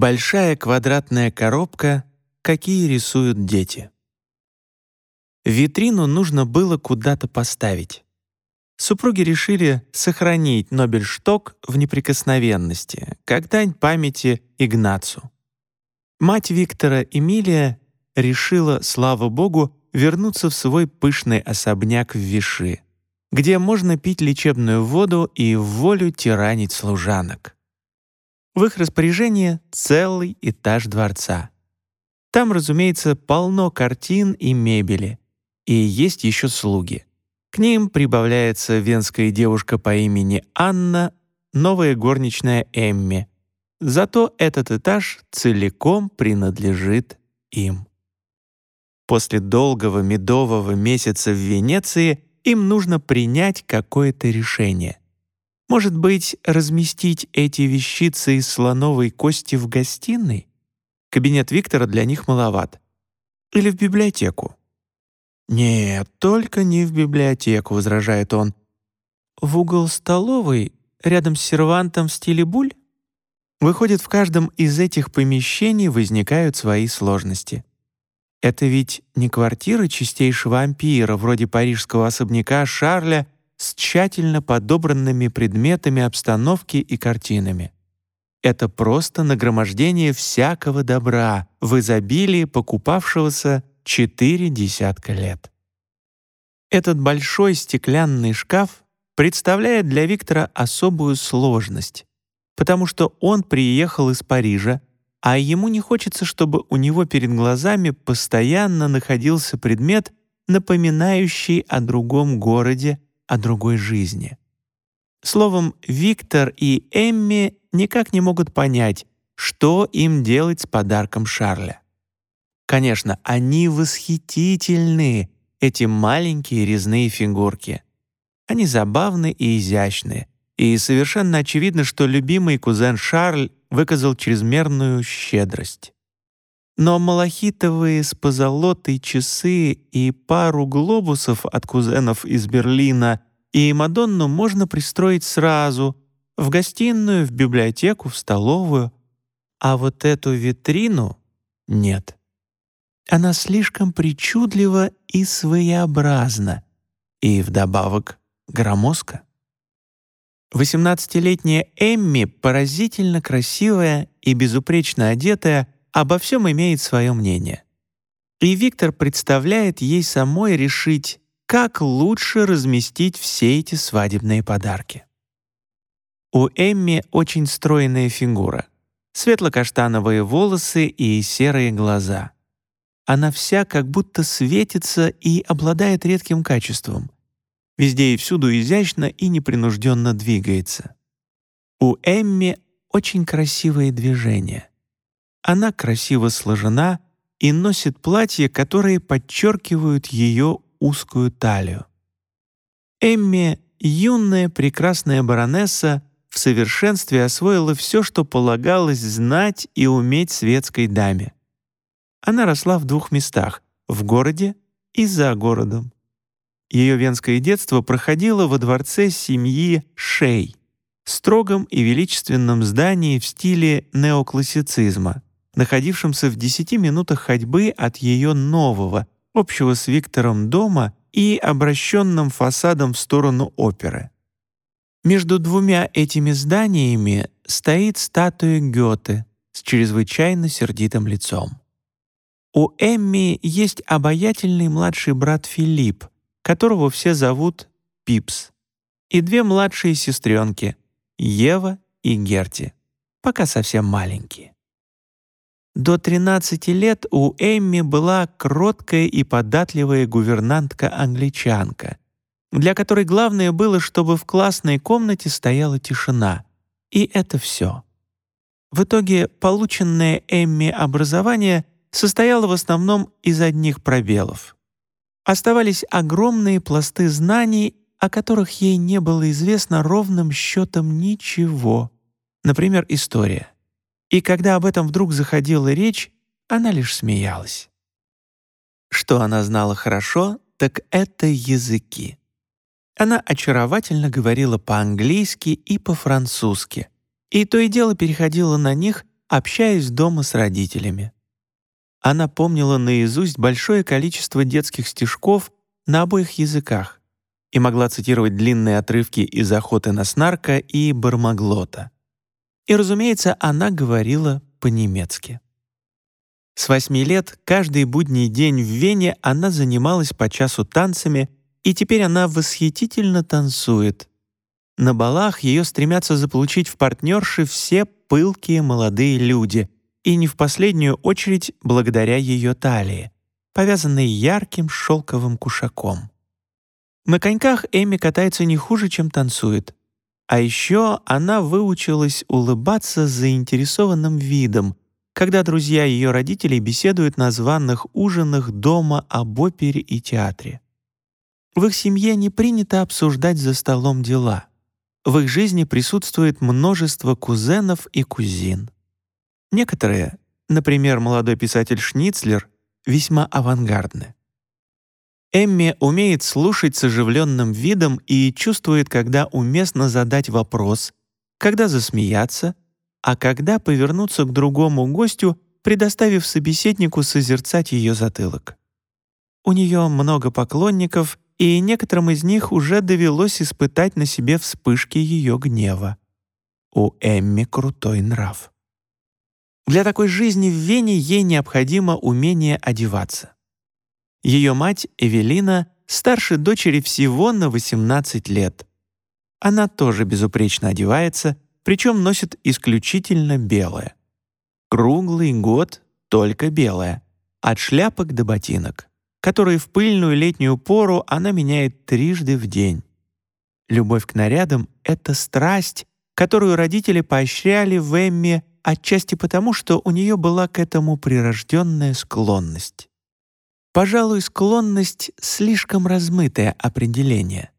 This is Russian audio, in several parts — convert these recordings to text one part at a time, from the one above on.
Большая квадратная коробка, какие рисуют дети. Витрину нужно было куда-то поставить. Супруги решили сохранить Нобельшток в неприкосновенности, как дань памяти Игнацу. Мать Виктора Эмилия решила, слава богу, вернуться в свой пышный особняк в Виши, где можно пить лечебную воду и в волю тиранить служанок. В их распоряжении целый этаж дворца. Там, разумеется, полно картин и мебели, и есть еще слуги. К ним прибавляется венская девушка по имени Анна, новая горничная Эмми. Зато этот этаж целиком принадлежит им. После долгого медового месяца в Венеции им нужно принять какое-то решение. Может быть, разместить эти вещицы из слоновой кости в гостиной? Кабинет Виктора для них маловат. Или в библиотеку? «Нет, только не в библиотеку», — возражает он. «В угол столовой, рядом с сервантом в стиле буль?» Выходит, в каждом из этих помещений возникают свои сложности. Это ведь не квартира чистейшего ампира, вроде парижского особняка Шарля — с тщательно подобранными предметами обстановки и картинами. Это просто нагромождение всякого добра в изобилии покупавшегося четыре десятка лет. Этот большой стеклянный шкаф представляет для Виктора особую сложность, потому что он приехал из Парижа, а ему не хочется, чтобы у него перед глазами постоянно находился предмет, напоминающий о другом городе о другой жизни. Словом, Виктор и Эмми никак не могут понять, что им делать с подарком Шарля. Конечно, они восхитительны, эти маленькие резные фигурки. Они забавны и изящны, и совершенно очевидно, что любимый кузен Шарль выказал чрезмерную щедрость. Но малахитовые с позолотой часы и пару глобусов от кузенов из Берлина и Мадонну можно пристроить сразу в гостиную, в библиотеку, в столовую, а вот эту витрину нет. Она слишком причудлива и своеобразна, и вдобавок громоздка. Восемнадцатилетняя Эмми, поразительно красивая и безупречно одетая, обо всем имеет свое мнение. И Виктор представляет ей самой решить, как лучше разместить все эти свадебные подарки. У Эмми очень стройная фигура, светло-каштановые волосы и серые глаза. Она вся как будто светится и обладает редким качеством. Везде и всюду изящно и непринужденно двигается. У Эмми очень красивые движения. Она красиво сложена и носит платья, которые подчеркивают ее узкую талию. Эмми, юная прекрасная баронесса, в совершенстве освоила все, что полагалось знать и уметь светской даме. Она росла в двух местах — в городе и за городом. Ее венское детство проходило во дворце семьи Шей, строгом и величественном здании в стиле неоклассицизма — находившемся в десяти минутах ходьбы от ее нового, общего с Виктором дома и обращенным фасадом в сторону оперы. Между двумя этими зданиями стоит статуя Гёте с чрезвычайно сердитым лицом. У Эмми есть обаятельный младший брат Филипп, которого все зовут Пипс, и две младшие сестренки — Ева и Герти, пока совсем маленькие. До 13 лет у Эмми была кроткая и податливая гувернантка-англичанка, для которой главное было, чтобы в классной комнате стояла тишина. И это все. В итоге полученное Эмми образование состояло в основном из одних пробелов. Оставались огромные пласты знаний, о которых ей не было известно ровным счетом ничего. Например, история — и когда об этом вдруг заходила речь, она лишь смеялась. Что она знала хорошо, так это языки. Она очаровательно говорила по-английски и по-французски, и то и дело переходила на них, общаясь дома с родителями. Она помнила наизусть большое количество детских стишков на обоих языках и могла цитировать длинные отрывки из «Охоты на снарка» и «Бармаглота». И, разумеется, она говорила по-немецки. С восьми лет каждый будний день в Вене она занималась по часу танцами, и теперь она восхитительно танцует. На балах ее стремятся заполучить в партнерши все пылкие молодые люди, и не в последнюю очередь благодаря ее талии, повязанной ярким шелковым кушаком. На коньках Эми катается не хуже, чем танцует. А еще она выучилась улыбаться с заинтересованным видом, когда друзья ее родителей беседуют на званных ужинах дома об опере и театре. В их семье не принято обсуждать за столом дела. В их жизни присутствует множество кузенов и кузин. Некоторые, например, молодой писатель Шницлер, весьма авангардны. Эмми умеет слушать с оживленным видом и чувствует, когда уместно задать вопрос, когда засмеяться, а когда повернуться к другому гостю, предоставив собеседнику созерцать ее затылок. У нее много поклонников, и некоторым из них уже довелось испытать на себе вспышки ее гнева. У Эмми крутой нрав. Для такой жизни в Вене ей необходимо умение одеваться. Ее мать, Эвелина, старше дочери всего на 18 лет. Она тоже безупречно одевается, причем носит исключительно белое. Круглый год только белое, от шляпок до ботинок, которые в пыльную летнюю пору она меняет трижды в день. Любовь к нарядам — это страсть, которую родители поощряли в Эмме отчасти потому, что у нее была к этому прирожденная склонность. Пожалуй, склонность — слишком размытое определение.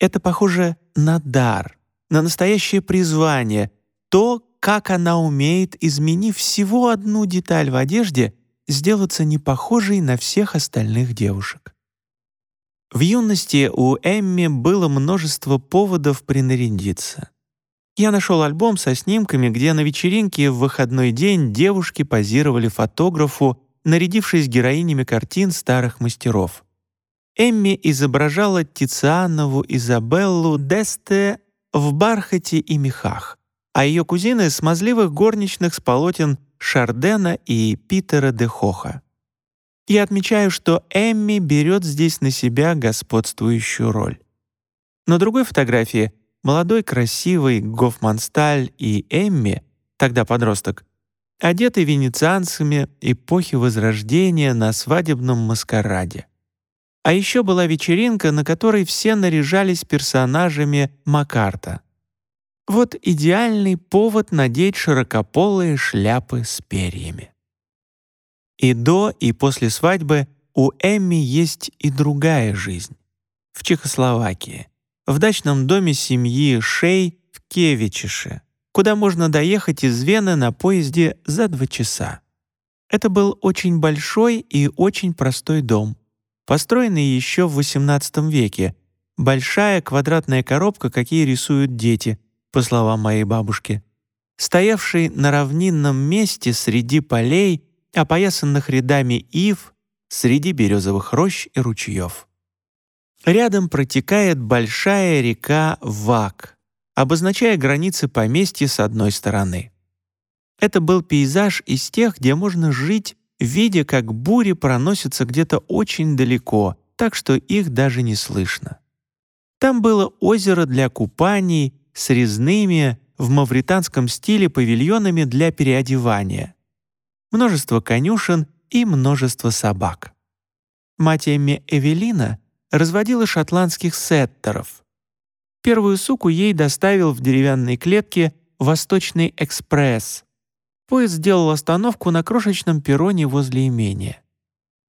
Это похоже на дар, на настоящее призвание, то, как она умеет, изменив всего одну деталь в одежде, сделаться непохожей на всех остальных девушек. В юности у Эмми было множество поводов принарядиться. Я нашел альбом со снимками, где на вечеринке в выходной день девушки позировали фотографу нарядившись героинями картин старых мастеров. Эмми изображала Тицианову Изабеллу Десте в бархате и мехах, а ее кузины — смазливых горничных с полотен Шардена и Питера де Хоха. Я отмечаю, что Эмми берет здесь на себя господствующую роль. На другой фотографии молодой красивый Гофмансталь и Эмми, тогда подросток, одеты венецианцами эпохи Возрождения на свадебном маскараде. А еще была вечеринка, на которой все наряжались персонажами Макарта. Вот идеальный повод надеть широкополые шляпы с перьями. И до, и после свадьбы у Эмми есть и другая жизнь. В Чехословакии, в дачном доме семьи Шей в Кевичише, куда можно доехать из Вены на поезде за два часа. Это был очень большой и очень простой дом, построенный еще в XVIII веке, большая квадратная коробка, какие рисуют дети, по словам моей бабушки, стоявший на равнинном месте среди полей, опоясанных рядами ив, среди березовых рощ и ручьев. Рядом протекает большая река Вак, обозначая границы поместья с одной стороны. Это был пейзаж из тех, где можно жить, видя, как бури проносятся где-то очень далеко, так что их даже не слышно. Там было озеро для купаний с резными в мавританском стиле павильонами для переодевания, множество конюшен и множество собак. Мать Эмми Эвелина разводила шотландских сеттеров — Первую суку ей доставил в деревянной клетке «Восточный экспресс». Поезд сделал остановку на крошечном перроне возле имения.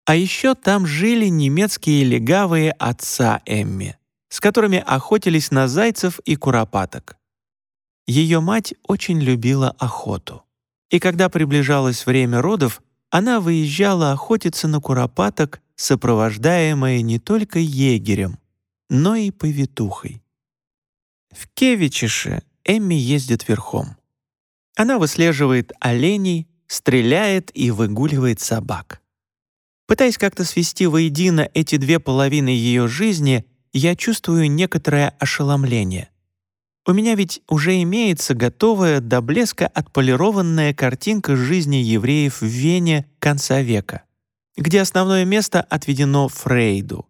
А еще там жили немецкие легавые отца Эмми, с которыми охотились на зайцев и куропаток. Ее мать очень любила охоту. И когда приближалось время родов, она выезжала охотиться на куропаток, сопровождаемая не только егерем, но и повитухой. В Кевичише Эмми ездит верхом. Она выслеживает оленей, стреляет и выгуливает собак. Пытаясь как-то свести воедино эти две половины ее жизни, я чувствую некоторое ошеломление. У меня ведь уже имеется готовая до блеска отполированная картинка жизни евреев в Вене конца века, где основное место отведено Фрейду,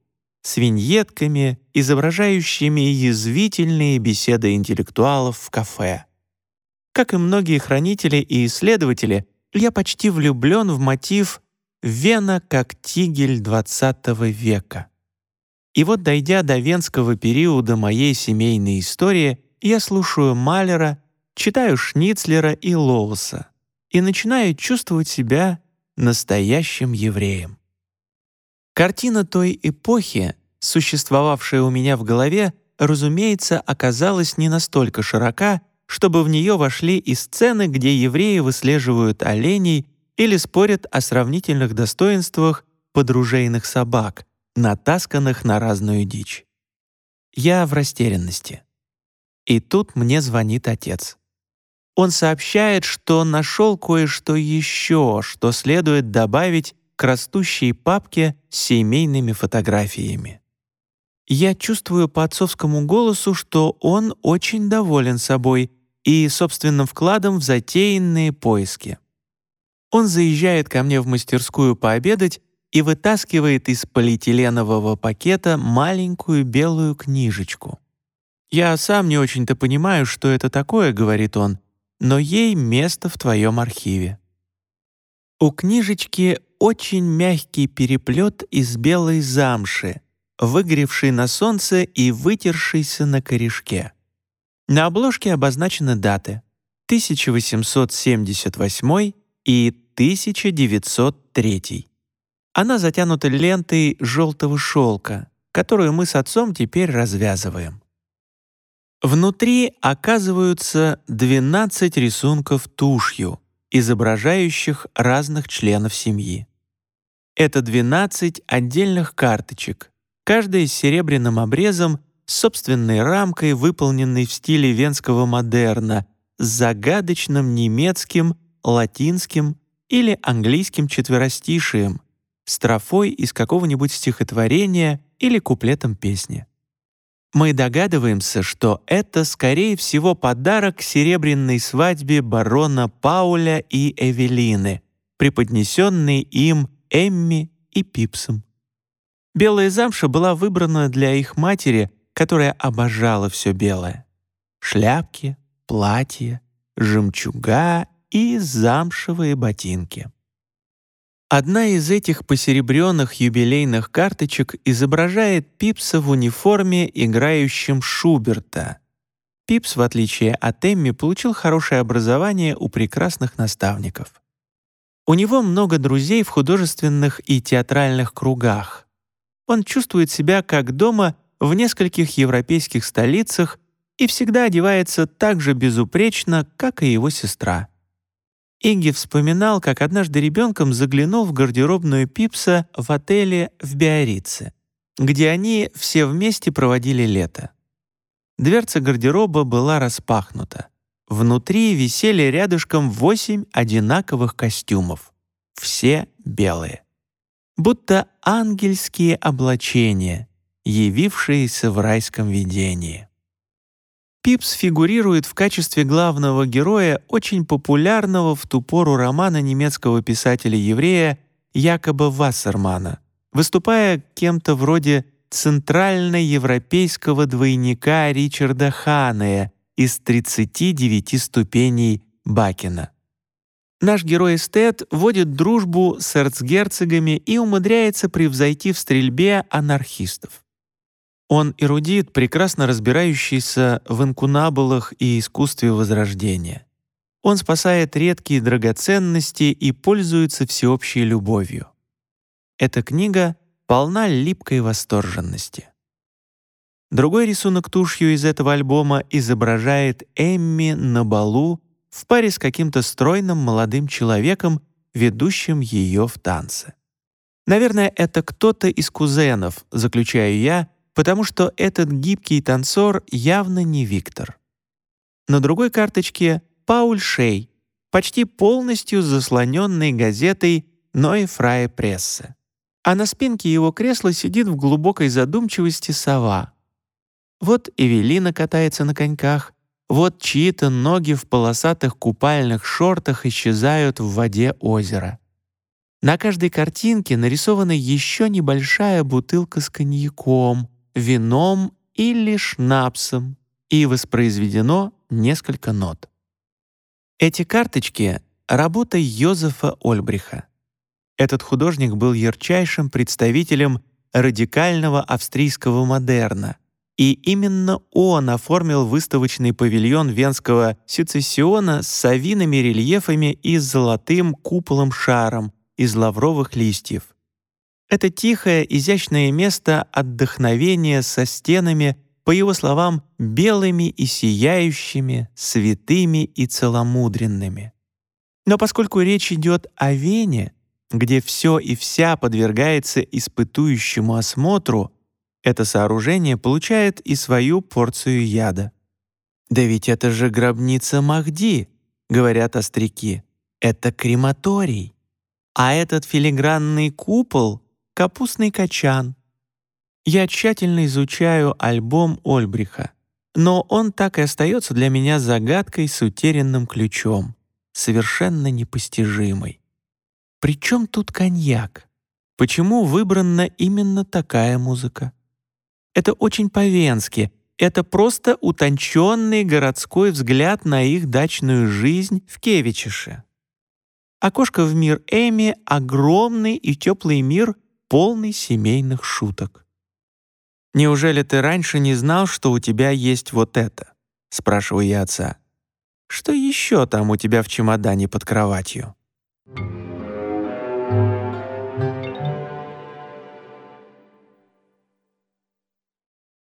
с виньетками, изображающими язвительные беседы интеллектуалов в кафе. Как и многие хранители и исследователи, я почти влюблен в мотив «Вена как тигель XX века». И вот, дойдя до венского периода моей семейной истории, я слушаю Малера, читаю Шницлера и Лоуса и начинаю чувствовать себя настоящим евреем. Картина той эпохи, существовавшая у меня в голове, разумеется, оказалась не настолько широка, чтобы в нее вошли и сцены, где евреи выслеживают оленей или спорят о сравнительных достоинствах подружейных собак, натасканных на разную дичь. Я в растерянности. И тут мне звонит отец. Он сообщает, что нашел кое-что еще, что следует добавить к растущей папке с семейными фотографиями. Я чувствую по отцовскому голосу, что он очень доволен собой и собственным вкладом в затеянные поиски. Он заезжает ко мне в мастерскую пообедать и вытаскивает из полиэтиленового пакета маленькую белую книжечку. «Я сам не очень-то понимаю, что это такое», — говорит он, «но ей место в твоем архиве». У книжечки очень мягкий переплет из белой замши, выгоревший на солнце и вытершийся на корешке. На обложке обозначены даты 1878 и 1903. Она затянута лентой желтого шелка, которую мы с отцом теперь развязываем. Внутри оказываются 12 рисунков тушью, изображающих разных членов семьи. Это 12 отдельных карточек, каждая с серебряным обрезом с собственной рамкой, выполненной в стиле венского модерна, с загадочным немецким, латинским или английским четверостишием, строфой из какого-нибудь стихотворения или куплетом песни. Мы догадываемся, что это, скорее всего, подарок серебряной свадьбе барона Пауля и Эвелины, преподнесенный им Эмми и Пипсом. Белая замша была выбрана для их матери которая обожала все белое. Шляпки, платья, жемчуга и замшевые ботинки. Одна из этих посеребренных юбилейных карточек изображает Пипса в униформе, играющем Шуберта. Пипс, в отличие от Эмми, получил хорошее образование у прекрасных наставников. У него много друзей в художественных и театральных кругах. Он чувствует себя как дома в нескольких европейских столицах и всегда одевается так же безупречно, как и его сестра. Игги вспоминал, как однажды ребенком заглянул в гардеробную Пипса в отеле в Биорице, где они все вместе проводили лето. Дверца гардероба была распахнута. Внутри висели рядышком восемь одинаковых костюмов. Все белые. Будто ангельские облачения, явившиеся в райском видении. Пипс фигурирует в качестве главного героя очень популярного в ту пору романа немецкого писателя-еврея Якоба Вассермана, выступая кем-то вроде центральноевропейского двойника Ричарда Ханея из 39 ступеней Бакена. Наш герой эстет водит дружбу с эрцгерцогами и умудряется превзойти в стрельбе анархистов. Он эрудит, прекрасно разбирающийся в инкунабулах и искусстве возрождения. Он спасает редкие драгоценности и пользуется всеобщей любовью. Эта книга полна липкой восторженности. Другой рисунок тушью из этого альбома изображает Эмми на балу в паре с каким-то стройным молодым человеком, ведущим ее в танце. Наверное, это кто-то из кузенов, заключаю я, потому что этот гибкий танцор явно не Виктор. На другой карточке Пауль Шей, почти полностью заслоненный газетой «Ной Фрае Прессе». А на спинке его кресла сидит в глубокой задумчивости сова. Вот Эвелина катается на коньках, вот чьи-то ноги в полосатых купальных шортах исчезают в воде озера. На каждой картинке нарисована еще небольшая бутылка с коньяком, вином или шнапсом и воспроизведено несколько нот. Эти карточки — работа Йозефа Ольбриха. Этот художник был ярчайшим представителем радикального австрийского модерна — и именно он оформил выставочный павильон Венского сецессиона с совиными рельефами и золотым куполом-шаром из лавровых листьев. Это тихое, изящное место отдохновения со стенами, по его словам, белыми и сияющими, святыми и целомудренными. Но поскольку речь идет о Вене, где все и вся подвергается испытующему осмотру, это сооружение получает и свою порцию яда. «Да ведь это же гробница Махди», — говорят остряки. «Это крематорий. А этот филигранный купол — капустный качан». Я тщательно изучаю альбом Ольбриха, но он так и остается для меня загадкой с утерянным ключом, совершенно непостижимой. Причем тут коньяк? Почему выбрана именно такая музыка? Это очень по-венски. Это просто утонченный городской взгляд на их дачную жизнь в Кевичише. Окошко в мир Эми — огромный и теплый мир, полный семейных шуток. «Неужели ты раньше не знал, что у тебя есть вот это?» — спрашиваю я отца. «Что еще там у тебя в чемодане под кроватью?» Thank you.